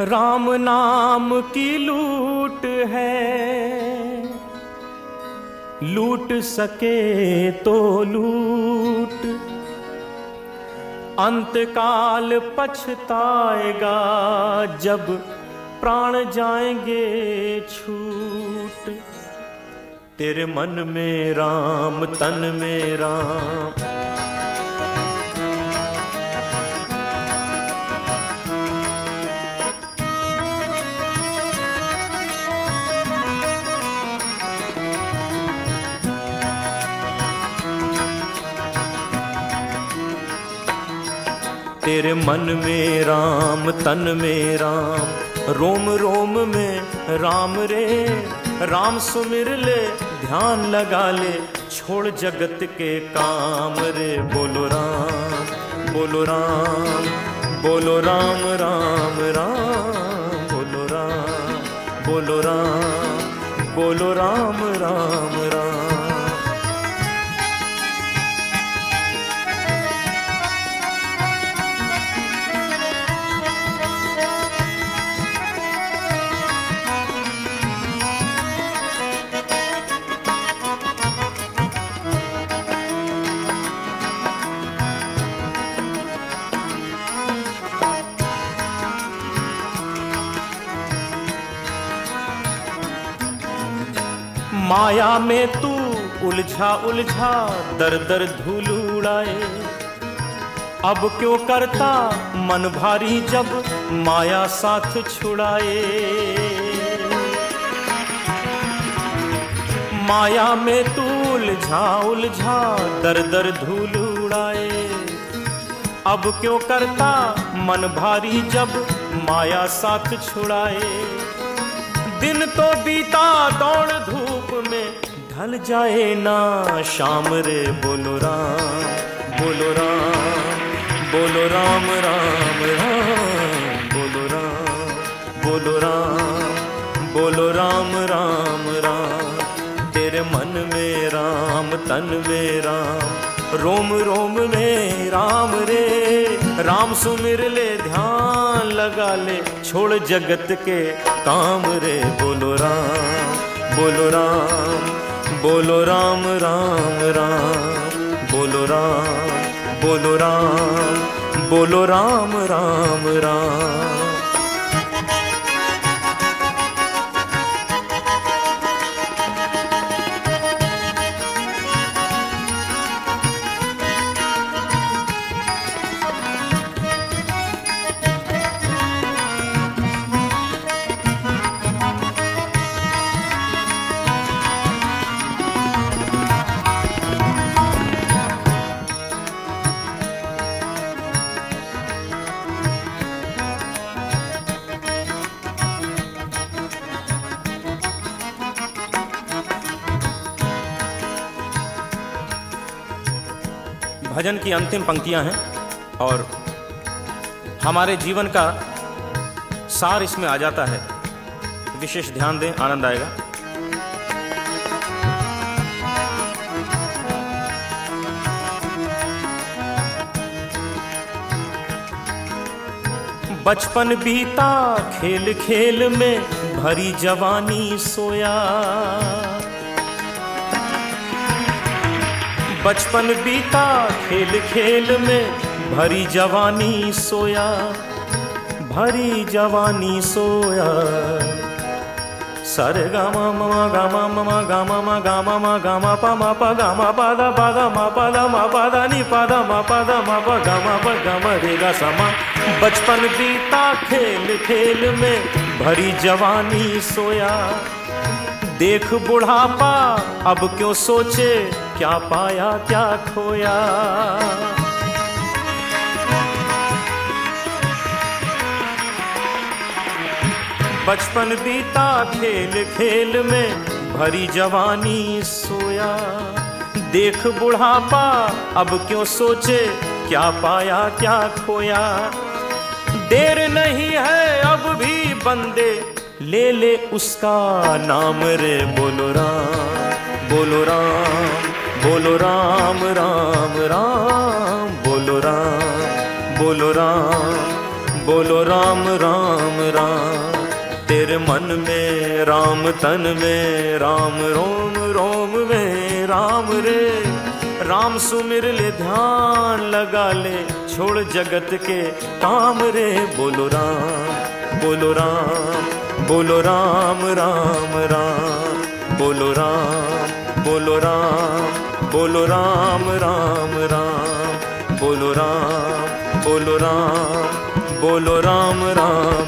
राम नाम की लूट है। लूट सके तो लूट। अंतकाल पछताएगा जब प्राण जाएँगे छूट। तेरे मन में राम, तन में राम। तेरे मन में राम, तन में राम। रोम रोम में राम रे, राम सुमिर ले, ध्यान लगा ले। छोड़ जगत के काम रे, बोलो राम बोलो राम बोलो राम राम राम, बोलो राम बोलो राम बोलो राम राम राम माया में तू उलझा उलझा, दर दर धूल उड़ाए। अब क्यों करता मन भारी जब माया साथ छुड़ाए? माया में तू उलझा उलझा, दर दर धूल उड़ाए। अब क्यों करता मन भारी जब माया साथ छुड़ाए? दिन तो बीता, दौड़ में ढल जाए ना शाम रे, बोलो राम बोलो राम बोलो राम राम राम, बोलो राम बोलो राम बोलो राम राम राम। तेरे मन में राम, तन में राम, रोम रोम में राम रे। राम सुमिर ले, ध्यान लगा ले, छोड़ जगत के काम रे। बोलो राम बोलो राम बोलो राम राम राम। बोलो राम बोलो राम। बोलो राम राम राम। भजन की अंतिम पंक्तियाँ हैं और हमारे जीवन का सार इसमें आ जाता है। विशेष ध्यान दें, आनंद आएगा। बचपन बीता खेल खेल में भरी जवानी सोया। बचपन बीता खेल खेल में, भरी जवानी सोया, भरी जवानी सोया। सर गामा ममा गामा ममा गामा मा गामा मा गामा पा मा पा गामा पा दा पा दा मा पा दा मा पा दा नी पा दा मा पा दा मा पा गामा पा गामा रे गा समा बचपन बीता खेल खेल में, भरी जवानी सोया। देख बुढ़ापा, अब क्यों सोचे? क्या पाया, क्या खोया? बचपन बीता खेल खेल में भरी जवानी सोया। देख बुढ़ापा, अब क्यों सोचे, क्या पाया, क्या खोया? देर नहीं है, अब भी बंदे, ले ले उसका नाम रे बोलो राम बोलो राम। बोलो राम राम राम, बोलो राम बोलो राम बोलो राम राम राम। तेरे मन में राम तन में, राम रोम रोम में, राम रे। राम सुमिर ले ध्यान लगा ले, छोड़ जगत के काम रे। बोलो राम बोलो राम बोलो राम राम राम। बोलो राम बोलो राम बोलो राम राम राम। बोलो राम बोलो राम। बोलो राम राम।